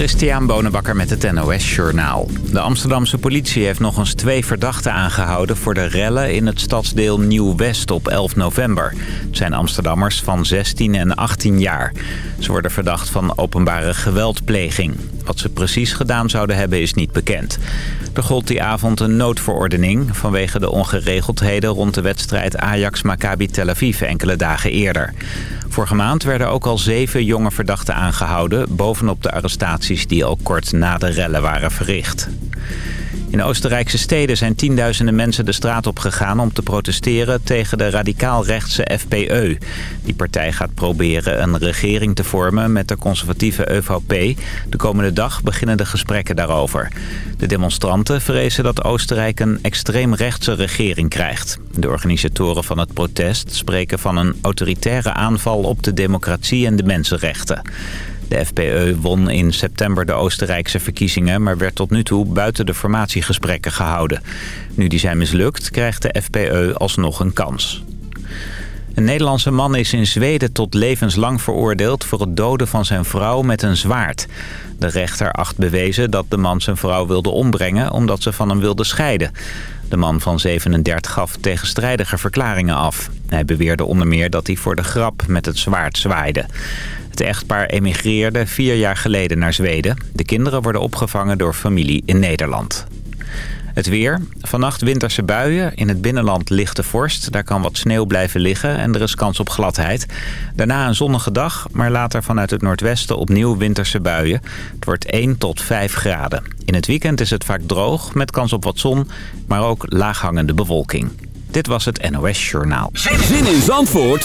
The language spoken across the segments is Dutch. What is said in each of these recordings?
Christian Bonenbakker met het NOS Journaal. De Amsterdamse politie heeft nog eens twee verdachten aangehouden... voor de rellen in het stadsdeel Nieuw-West op 11 november. Het zijn Amsterdammers van 16 en 18 jaar. Ze worden verdacht van openbare geweldpleging. Wat ze precies gedaan zouden hebben is niet bekend. Er gold die avond een noodverordening... vanwege de ongeregeldheden rond de wedstrijd Ajax-Maccabi Tel Aviv enkele dagen eerder. Vorige maand werden ook al zeven jonge verdachten aangehouden... bovenop de arrestaties die al kort na de rellen waren verricht. In Oostenrijkse steden zijn tienduizenden mensen de straat op gegaan om te protesteren tegen de radicaal-rechtse FPE. Die partij gaat proberen een regering te vormen met de conservatieve ÖVP. De komende dag beginnen de gesprekken daarover. De demonstranten vrezen dat Oostenrijk een extreemrechtse regering krijgt. De organisatoren van het protest spreken van een autoritaire aanval op de democratie en de mensenrechten. De FPE won in september de Oostenrijkse verkiezingen... maar werd tot nu toe buiten de formatiegesprekken gehouden. Nu die zijn mislukt, krijgt de FPE alsnog een kans. Een Nederlandse man is in Zweden tot levenslang veroordeeld... voor het doden van zijn vrouw met een zwaard. De rechter acht bewezen dat de man zijn vrouw wilde ombrengen... omdat ze van hem wilde scheiden. De man van 37 gaf tegenstrijdige verklaringen af. Hij beweerde onder meer dat hij voor de grap met het zwaard zwaaide. Het echtpaar emigreerde vier jaar geleden naar Zweden. De kinderen worden opgevangen door familie in Nederland. Het weer. Vannacht winterse buien. In het binnenland lichte vorst. Daar kan wat sneeuw blijven liggen en er is kans op gladheid. Daarna een zonnige dag, maar later vanuit het noordwesten opnieuw winterse buien. Het wordt 1 tot 5 graden. In het weekend is het vaak droog met kans op wat zon, maar ook laaghangende bewolking. Dit was het NOS Journaal. Zin in Zandvoort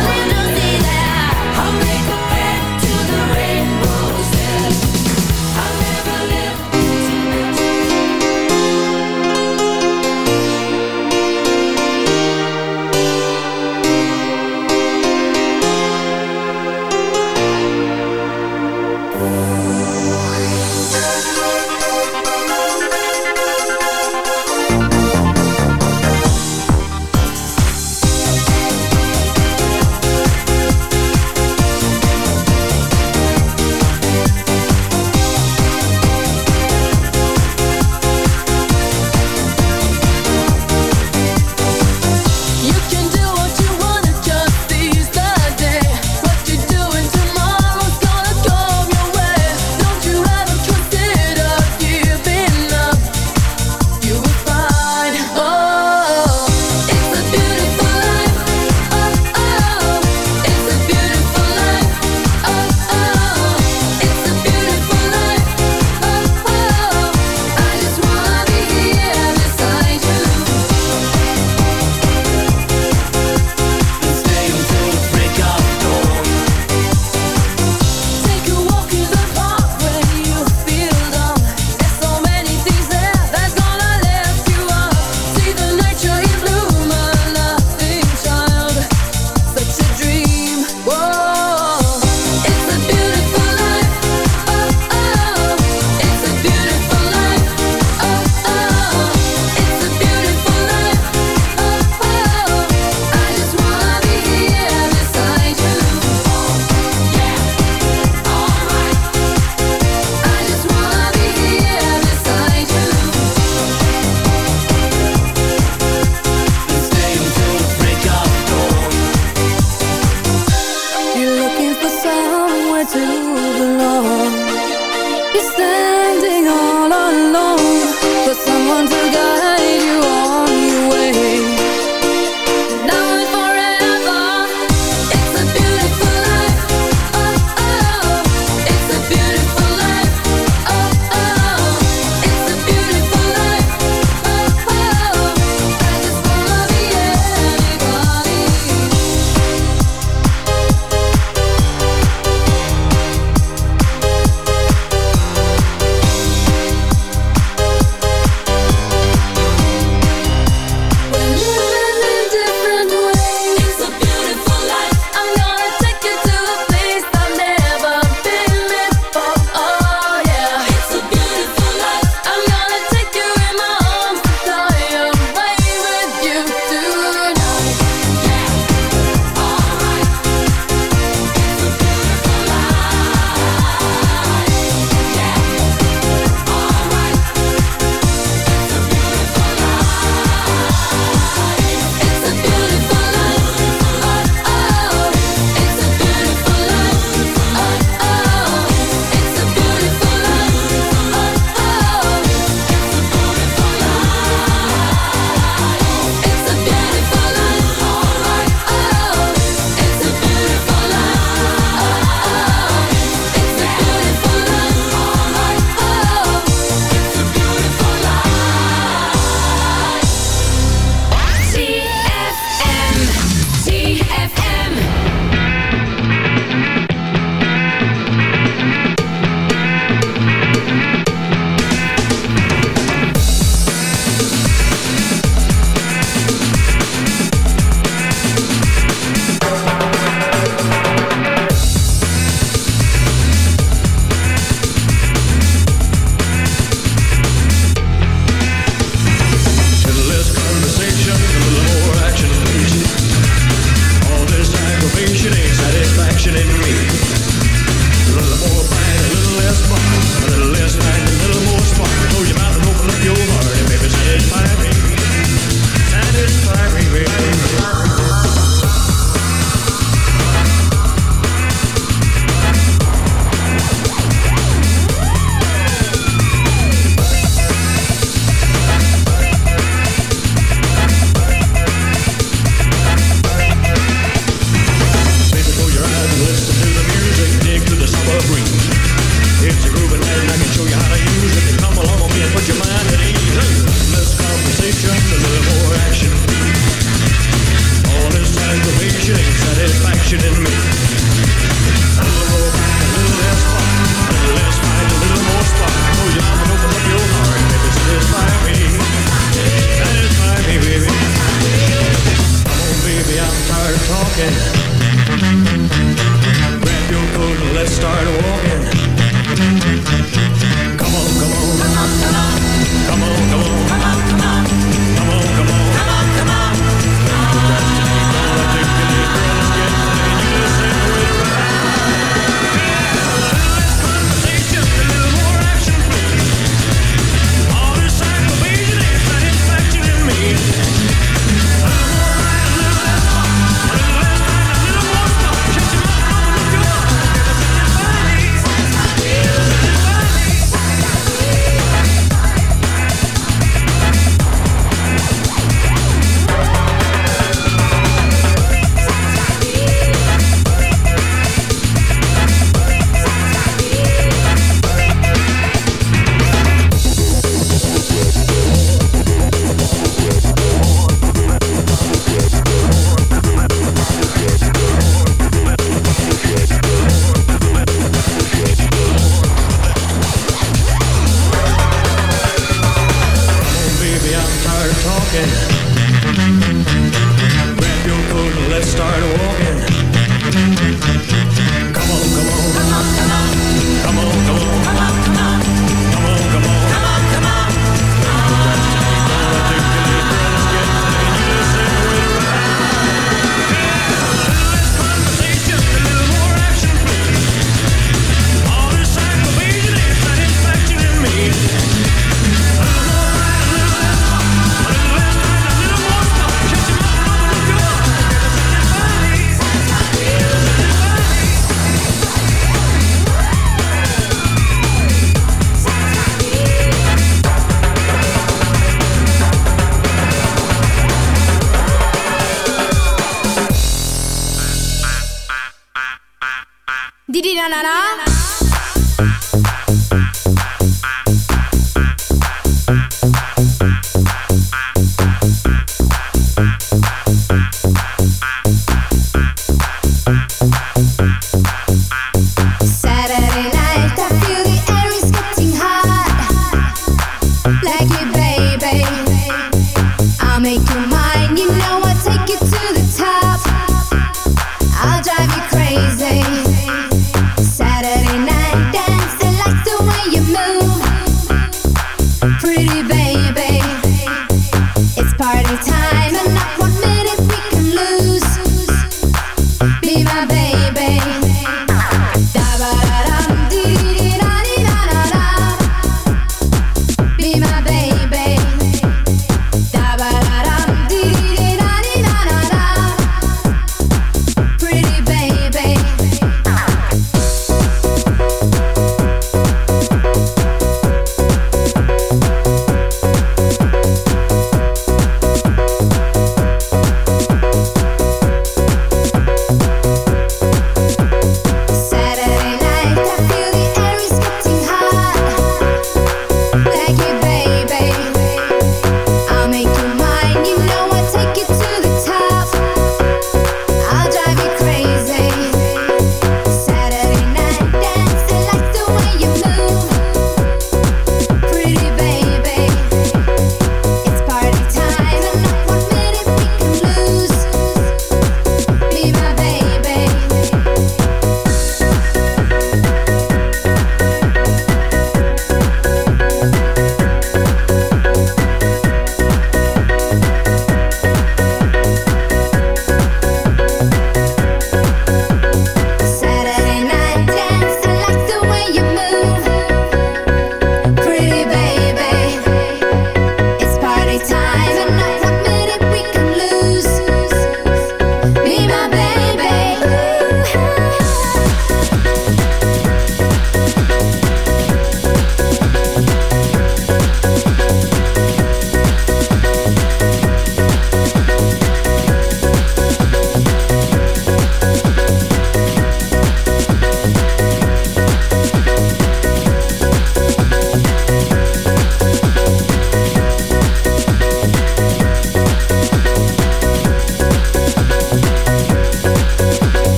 Didi na na na.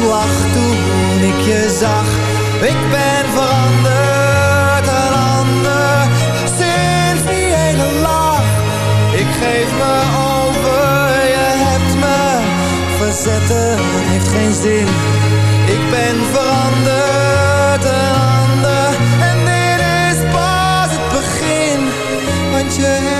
Slag toen ik je zag. Ik ben veranderd, een ander, sinds die hele lach. Ik geef me over, je hebt me verzetten, heeft geen zin. Ik ben veranderd, een ander, en dit is pas het begin. Want je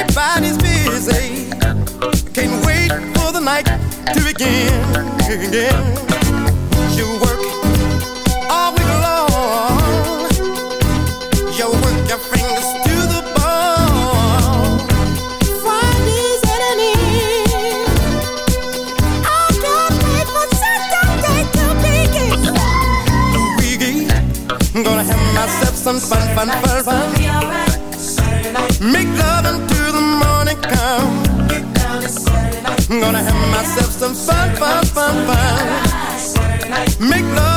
everybody's busy. Can't wait for the night to begin. Again. You work all week long. You work your fingers to the bone. Friday's at an end. I can't wait for Saturday to begin. Luigi, I'm gonna have myself some fun, fun, fun. I'm gonna have myself some fun, fun, fun, fun. Make love.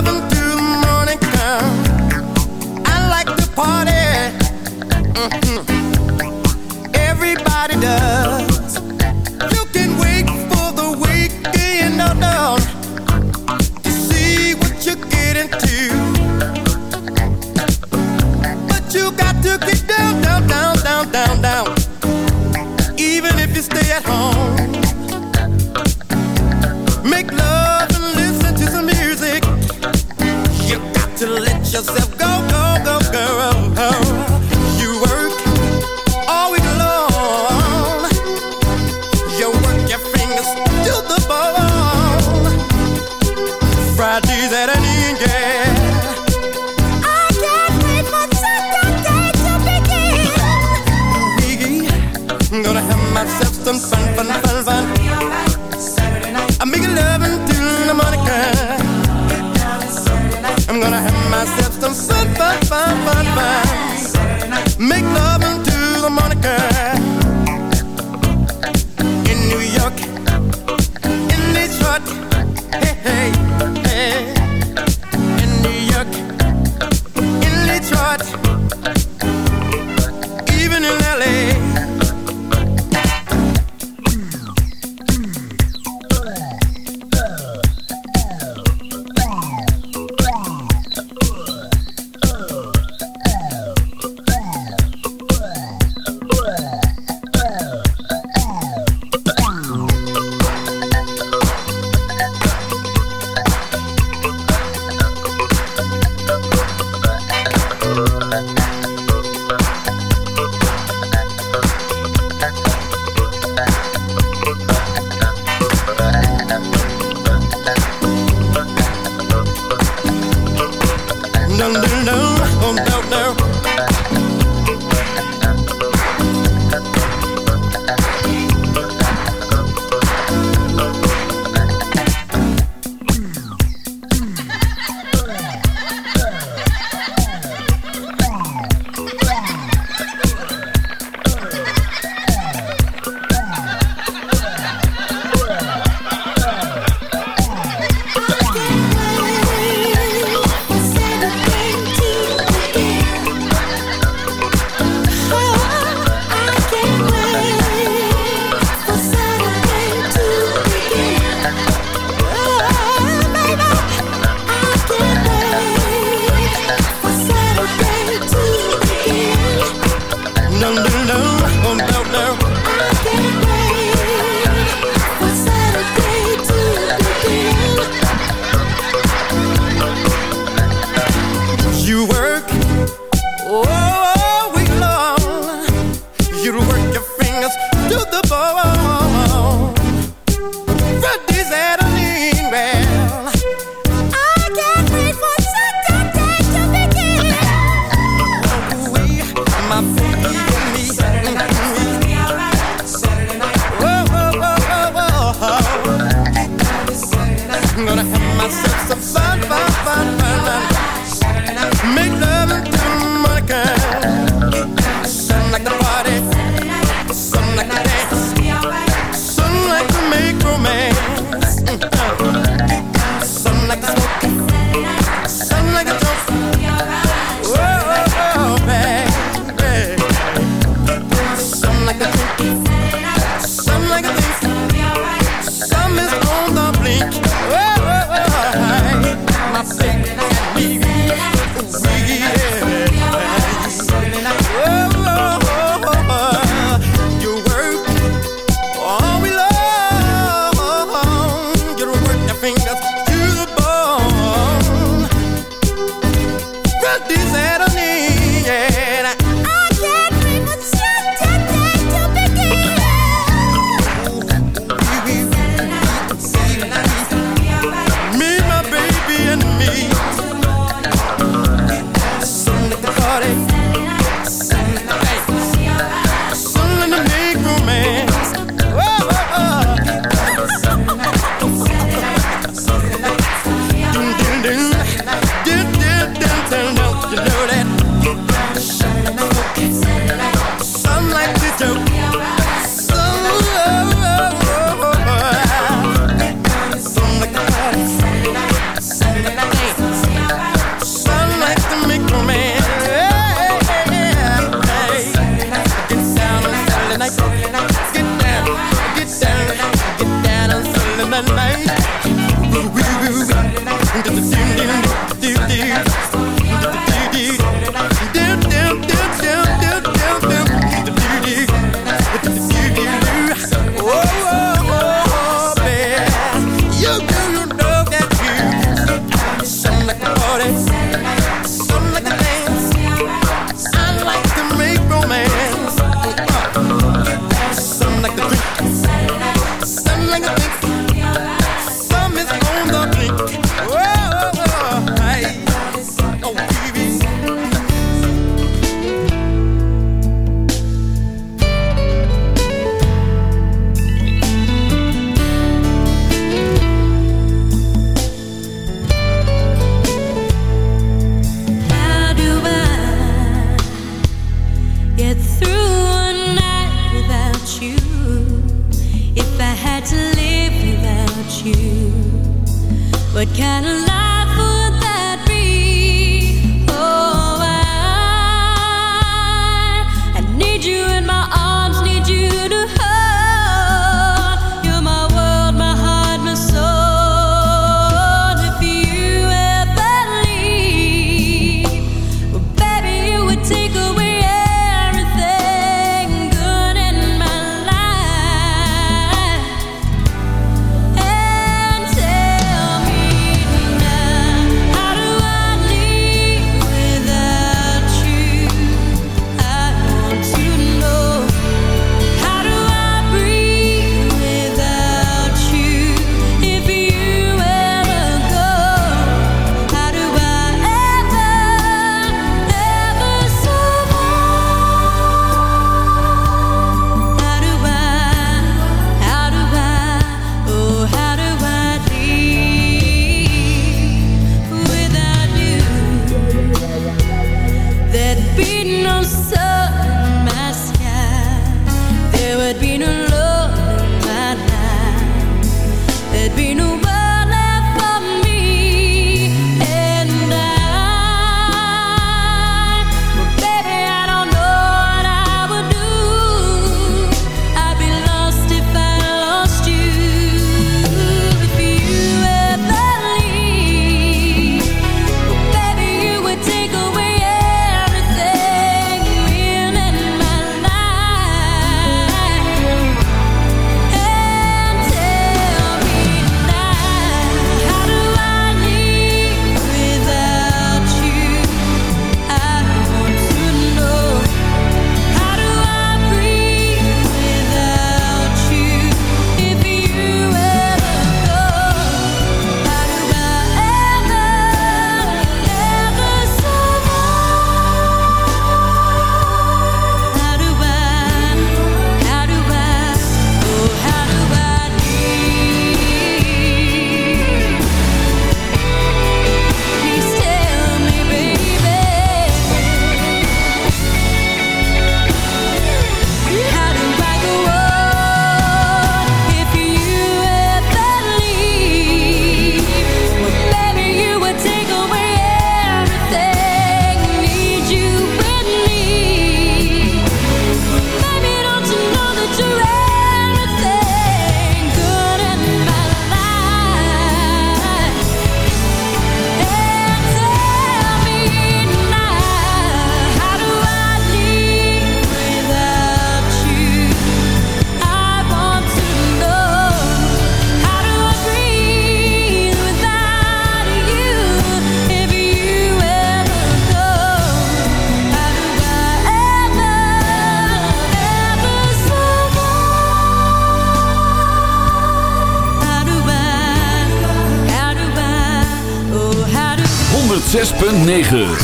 9.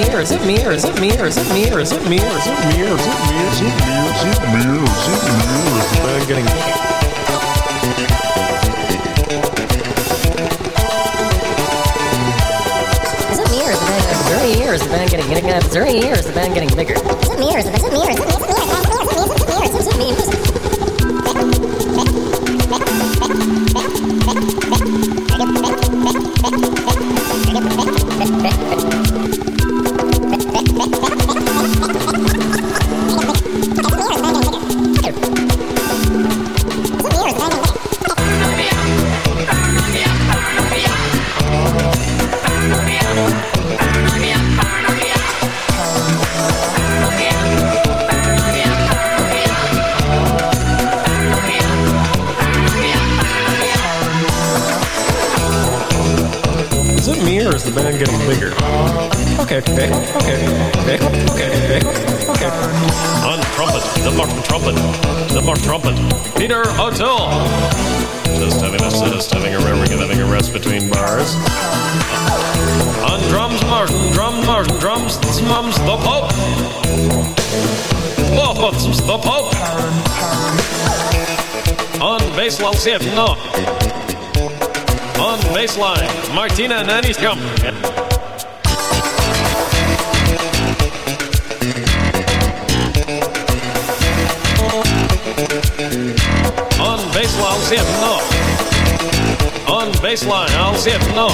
me or is it me or is it me or is it me or is it me or is it me or is it me or is it me or is it me or is it me or is it me? I'm getting. Is it me or is the band getting bigger? Is it me or is the band getting bigger? Is it me or is the band getting bigger? Is it me or is it me or is it? No. On baseline, Martina Nanny's come. On baseline, no. On baseline, I'll it, no.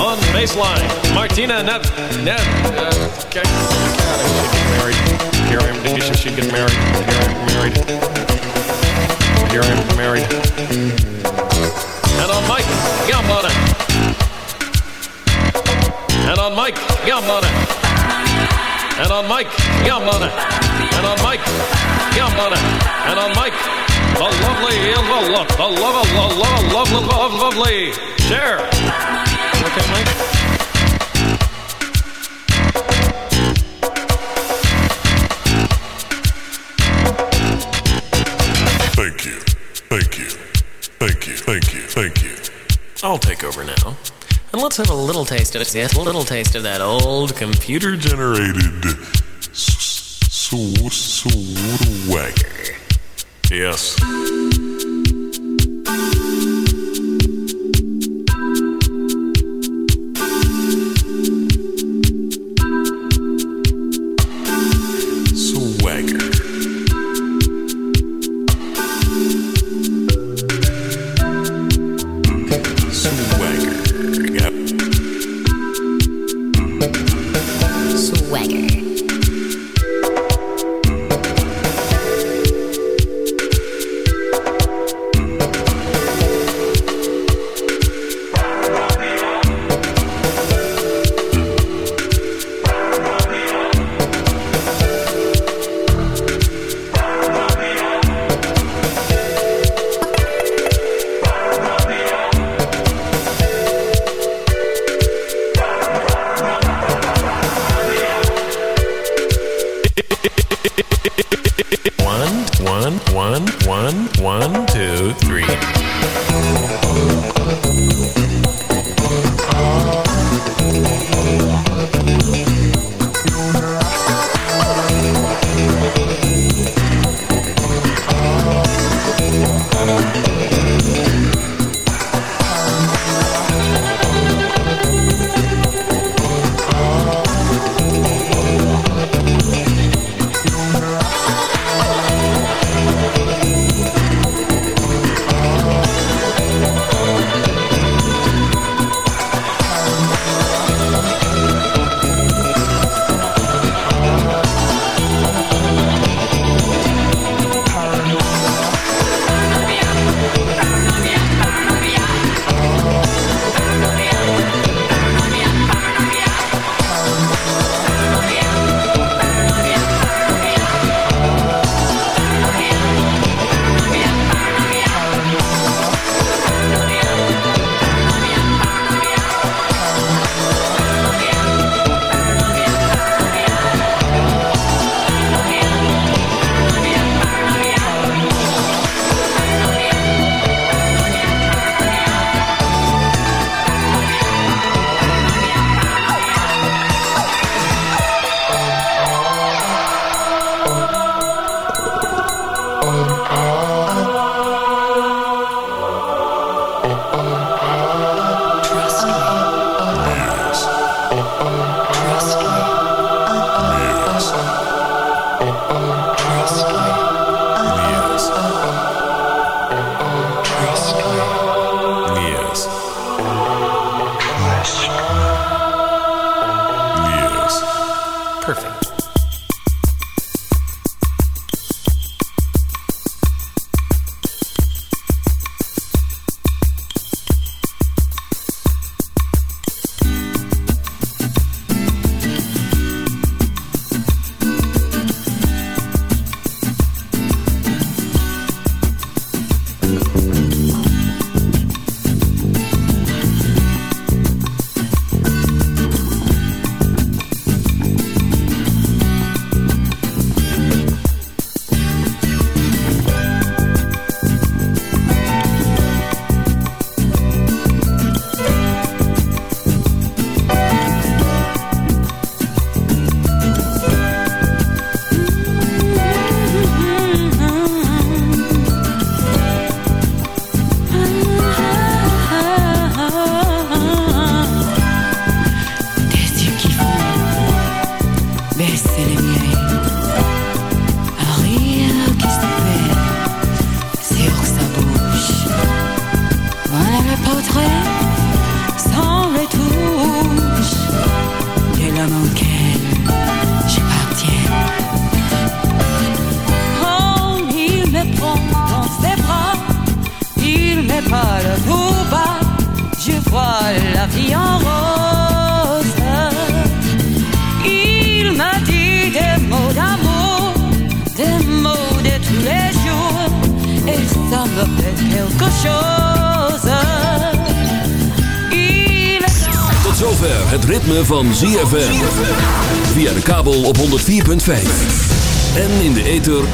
On baseline, Martina. Uh, I married. Here I am. You get married? Here I am married here I am married. And on Mike, it. And on Mike, yum on it. And on Mike, yum on it. And on Mike, yum on it. And on Mike, the lovely, the love, the love, the love, the love, love, lovely. Share. Okay, Mike. I'll take over now. And let's have a little taste of it. Yes, a little taste of that old computer generated swagger. Yes.